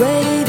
waiting